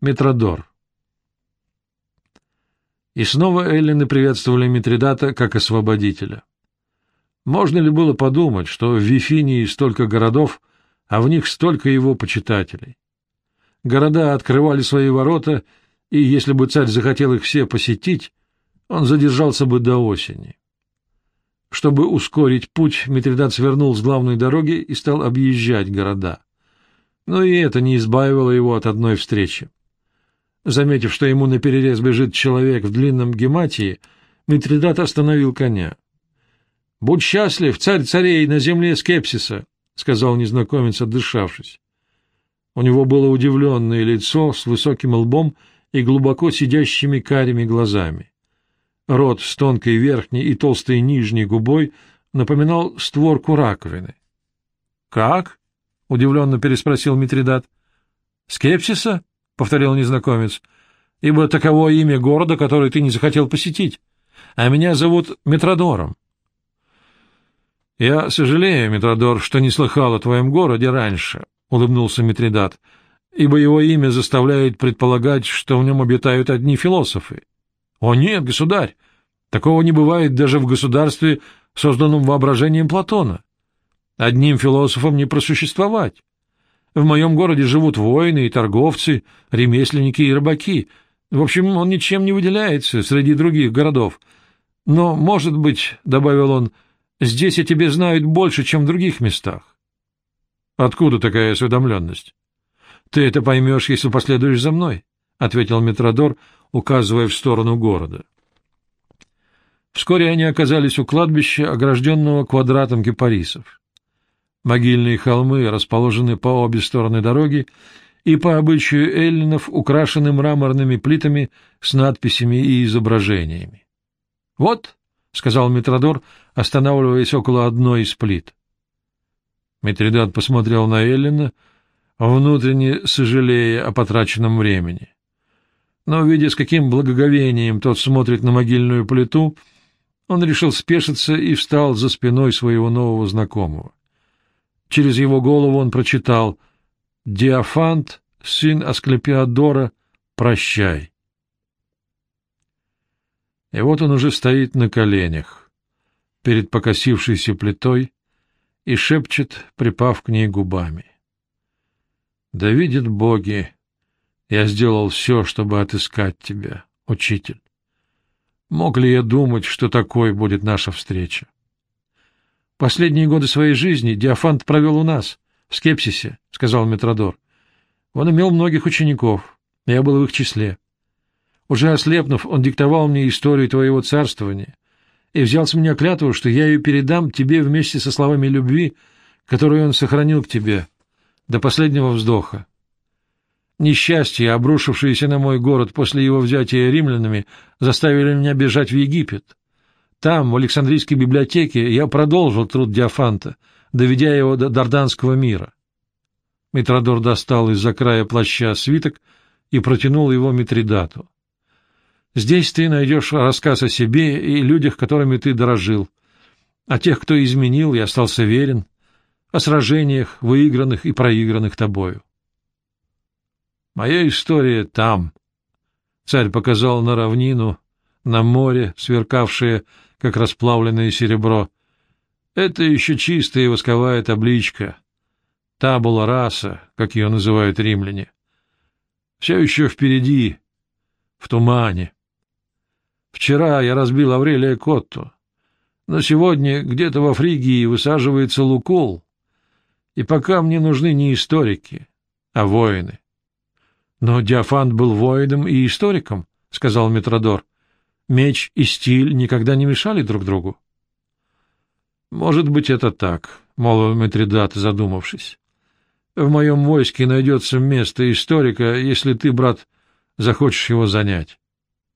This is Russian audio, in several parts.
Метродор. И снова эллины приветствовали Митридата как освободителя. Можно ли было подумать, что в Вифинии столько городов, а в них столько его почитателей? Города открывали свои ворота, и если бы царь захотел их все посетить, он задержался бы до осени. Чтобы ускорить путь, Митридат свернул с главной дороги и стал объезжать города. Но и это не избавило его от одной встречи. Заметив, что ему наперерез бежит человек в длинном гематии, Митридат остановил коня. — Будь счастлив, царь царей на земле скепсиса, — сказал незнакомец, отдышавшись. У него было удивленное лицо с высоким лбом и глубоко сидящими карими глазами. Рот с тонкой верхней и толстой нижней губой напоминал створку раковины. — Как? — удивленно переспросил Митридат. — Скепсиса? — повторил незнакомец. — Ибо таково имя города, который ты не захотел посетить. А меня зовут Метродором. — Я сожалею, Метродор, что не слыхал о твоем городе раньше, — улыбнулся Митридат, — ибо его имя заставляет предполагать, что в нем обитают одни философы. — О нет, государь! Такого не бывает даже в государстве, созданном воображением Платона. Одним философом не просуществовать. В моем городе живут воины и торговцы, ремесленники и рыбаки. В общем, он ничем не выделяется среди других городов. Но, может быть, — добавил он, — здесь о тебе знают больше, чем в других местах. Откуда такая осведомленность? Ты это поймешь, если последуешь за мной, — ответил Метродор, указывая в сторону города. Вскоре они оказались у кладбища, огражденного квадратом кипарисов. Могильные холмы расположены по обе стороны дороги и по обычаю эллинов украшены мраморными плитами с надписями и изображениями. — Вот, — сказал Митродор, останавливаясь около одной из плит. Митридат посмотрел на Эллина, внутренне сожалея о потраченном времени. Но, видя, с каким благоговением тот смотрит на могильную плиту, он решил спешиться и встал за спиной своего нового знакомого. Через его голову он прочитал «Диафант, сын Асклепиадора, прощай». И вот он уже стоит на коленях, перед покосившейся плитой, и шепчет, припав к ней губами. «Да видят боги, я сделал все, чтобы отыскать тебя, учитель. Мог ли я думать, что такой будет наша встреча?» Последние годы своей жизни Диофант провел у нас, в Скепсисе, — сказал Метродор. Он имел многих учеников, я был в их числе. Уже ослепнув, он диктовал мне историю твоего царствования и взял с меня клятву, что я ее передам тебе вместе со словами любви, которые он сохранил к тебе до последнего вздоха. Несчастье, обрушившееся на мой город после его взятия римлянами, заставили меня бежать в Египет. Там, в Александрийской библиотеке, я продолжил труд Диофанта, доведя его до Дарданского мира. Митродор достал из-за края плаща свиток и протянул его Митридату. Здесь ты найдешь рассказ о себе и людях, которыми ты дорожил, о тех, кто изменил и остался верен, о сражениях, выигранных и проигранных тобою. Моя история там. Царь показал на равнину, на море, сверкавшее как расплавленное серебро. Это еще чистая восковая табличка. Табула раса, как ее называют римляне. Все еще впереди, в тумане. Вчера я разбил Аврелия Котту, но сегодня где-то во Фригии высаживается Лукул, и пока мне нужны не историки, а воины. — Но Диофант был воином и историком, — сказал Метродор. Меч и стиль никогда не мешали друг другу. — Может быть, это так, — молвил Митридат, задумавшись. — В моем войске найдется место историка, если ты, брат, захочешь его занять.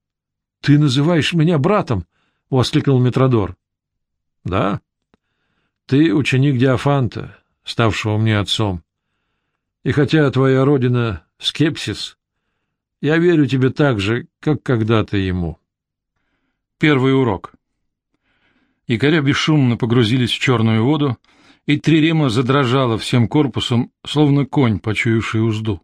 — Ты называешь меня братом? — воскликнул Митродор. — Да. Ты ученик Диофанта, ставшего мне отцом. И хотя твоя родина — скепсис, я верю тебе так же, как когда-то ему. — Первый урок. Якоря бесшумно погрузились в черную воду, и Трирема задрожала всем корпусом, словно конь, почуявший узду.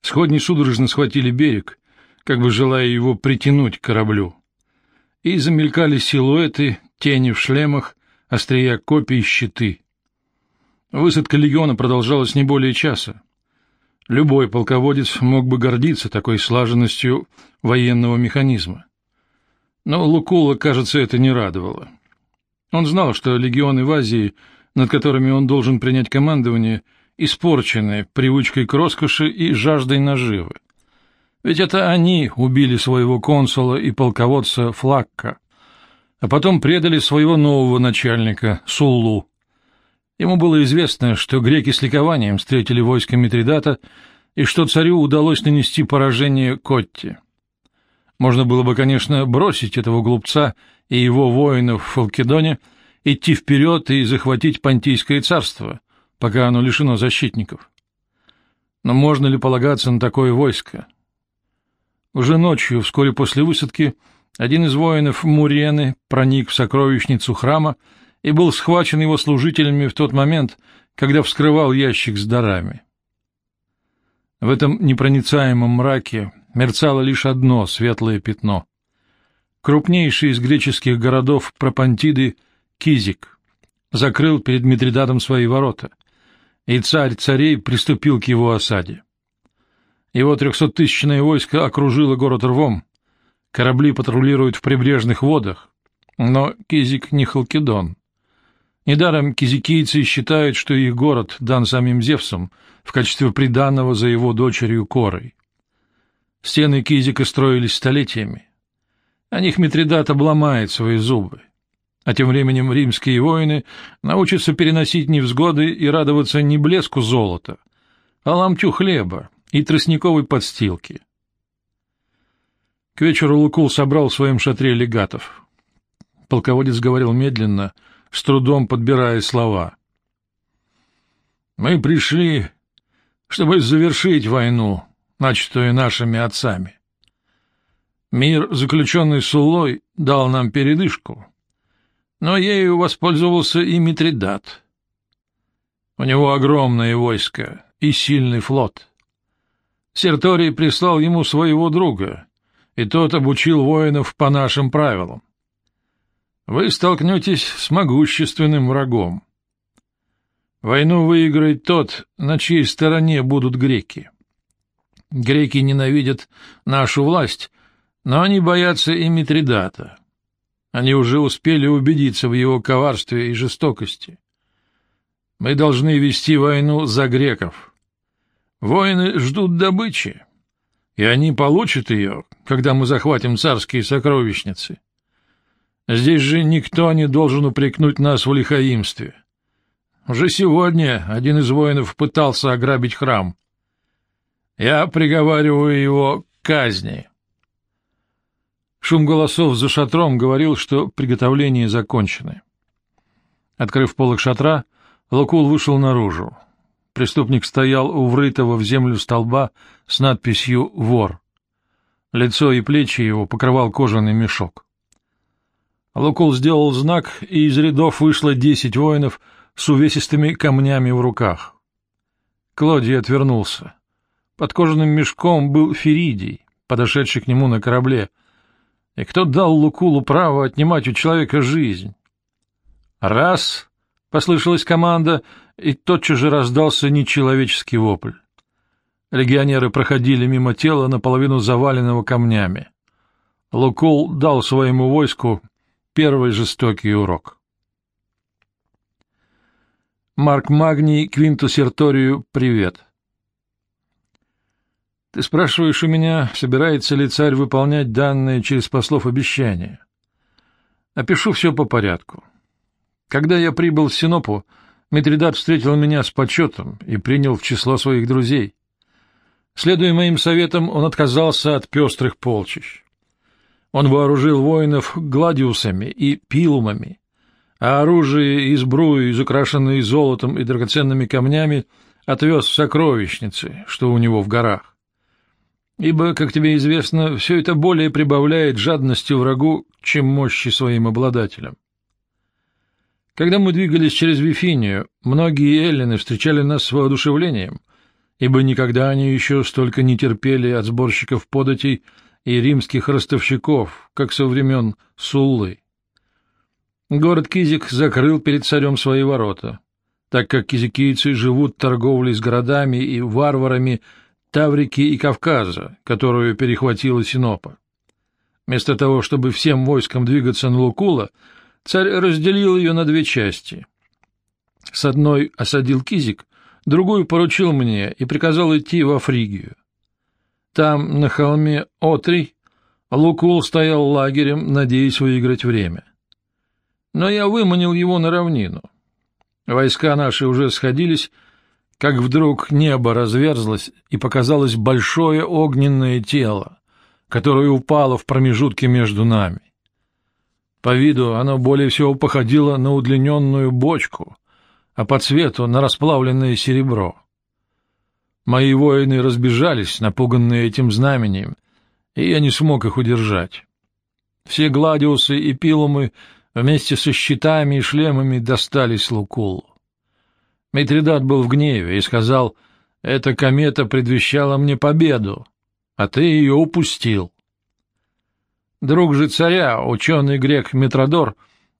Сходни судорожно схватили берег, как бы желая его притянуть к кораблю. И замелькали силуэты, тени в шлемах, острия копий щиты. Высадка легиона продолжалась не более часа. Любой полководец мог бы гордиться такой слаженностью военного механизма. Но Лукула, кажется, это не радовало. Он знал, что легионы в Азии, над которыми он должен принять командование, испорчены привычкой к роскоши и жаждой наживы. Ведь это они убили своего консула и полководца Флакка, а потом предали своего нового начальника Суллу. Ему было известно, что греки с ликованием встретили войско Митридата и что царю удалось нанести поражение Котте. Можно было бы, конечно, бросить этого глупца и его воинов в Фалкидоне, идти вперед и захватить Понтийское царство, пока оно лишено защитников. Но можно ли полагаться на такое войско? Уже ночью, вскоре после высадки, один из воинов Мурены проник в сокровищницу храма и был схвачен его служителями в тот момент, когда вскрывал ящик с дарами. В этом непроницаемом мраке мерцало лишь одно светлое пятно. Крупнейший из греческих городов Пропантиды, Кизик, закрыл перед Митридатом свои ворота, и царь царей приступил к его осаде. Его трехсоттысячное войско окружило город рвом, корабли патрулируют в прибрежных водах, но Кизик не Халкидон. Недаром кизикийцы считают, что их город дан самим Зевсом в качестве приданного за его дочерью Корой. Стены Кизика строились столетиями. О них Митридат обломает свои зубы. А тем временем римские воины научатся переносить невзгоды и радоваться не блеску золота, а ламтю хлеба и тростниковой подстилки. К вечеру Лукул собрал в своем шатре легатов. Полководец говорил медленно, с трудом подбирая слова. «Мы пришли, чтобы завершить войну, начатую нашими отцами. Мир, заключенный Сулой, дал нам передышку, но ею воспользовался и Митридат. У него огромное войско и сильный флот. Серторий прислал ему своего друга, и тот обучил воинов по нашим правилам. Вы столкнетесь с могущественным врагом. Войну выиграет тот, на чьей стороне будут греки. Греки ненавидят нашу власть, но они боятся и Митридата. Они уже успели убедиться в его коварстве и жестокости. Мы должны вести войну за греков. Воины ждут добычи, и они получат ее, когда мы захватим царские сокровищницы. Здесь же никто не должен упрекнуть нас в лихаимстве. Уже сегодня один из воинов пытался ограбить храм. Я приговариваю его к казни. Шум голосов за шатром говорил, что приготовления закончены. Открыв полок шатра, Лукул вышел наружу. Преступник стоял у врытого в землю столба с надписью «Вор». Лицо и плечи его покрывал кожаный мешок. Лукул сделал знак, и из рядов вышло десять воинов с увесистыми камнями в руках. Клодий отвернулся. Под кожаным мешком был Феридий, подошедший к нему на корабле. И кто дал Лукулу право отнимать у человека жизнь? «Раз!» — послышалась команда, и тотчас же раздался нечеловеческий вопль. Легионеры проходили мимо тела, наполовину заваленного камнями. Лукул дал своему войску первый жестокий урок. Марк Магний, Квинту Серторию, привет. Ты спрашиваешь у меня, собирается ли царь выполнять данное через послов обещания. Опишу все по порядку. Когда я прибыл в Синопу, Митридат встретил меня с почетом и принял в число своих друзей. Следуя моим советам, он отказался от пестрых полчищ. Он вооружил воинов гладиусами и пилумами, а оружие и сбрую, изукрашенные золотом и драгоценными камнями, отвез в сокровищницы, что у него в горах ибо, как тебе известно, все это более прибавляет жадности врагу, чем мощи своим обладателям. Когда мы двигались через Вифинию, многие эллины встречали нас с воодушевлением, ибо никогда они еще столько не терпели от сборщиков податей и римских ростовщиков, как со времен Суллы. Город Кизик закрыл перед царем свои ворота, так как кизикийцы живут торговлей с городами и варварами Таврики и Кавказа, которую перехватила Синопа. Вместо того, чтобы всем войском двигаться на Лукула, царь разделил ее на две части. С одной осадил Кизик, другую поручил мне и приказал идти во Фригию. Там, на холме Отрий, Лукул стоял лагерем, надеясь выиграть время. Но я выманил его на равнину. Войска наши уже сходились, как вдруг небо разверзлось, и показалось большое огненное тело, которое упало в промежутке между нами. По виду оно более всего походило на удлиненную бочку, а по цвету — на расплавленное серебро. Мои воины разбежались, напуганные этим знамением, и я не смог их удержать. Все гладиусы и пилумы вместе со щитами и шлемами достались Лукулу. Митридат был в гневе и сказал, «Эта комета предвещала мне победу, а ты ее упустил». Друг же царя, ученый грек Митродор,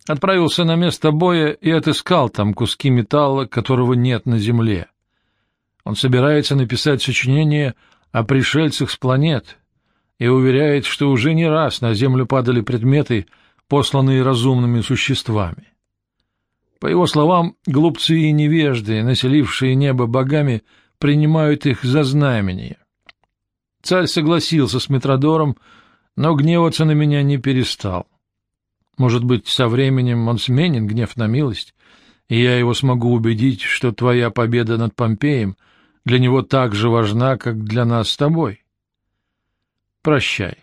отправился на место боя и отыскал там куски металла, которого нет на земле. Он собирается написать сочинение о пришельцах с планет и уверяет, что уже не раз на Землю падали предметы, посланные разумными существами. По его словам, глупцы и невежды, населившие небо богами, принимают их за знамения. Царь согласился с Метродором, но гневаться на меня не перестал. Может быть, со временем он сменит гнев на милость, и я его смогу убедить, что твоя победа над Помпеем — для него так же важна, как для нас с тобой. Прощай.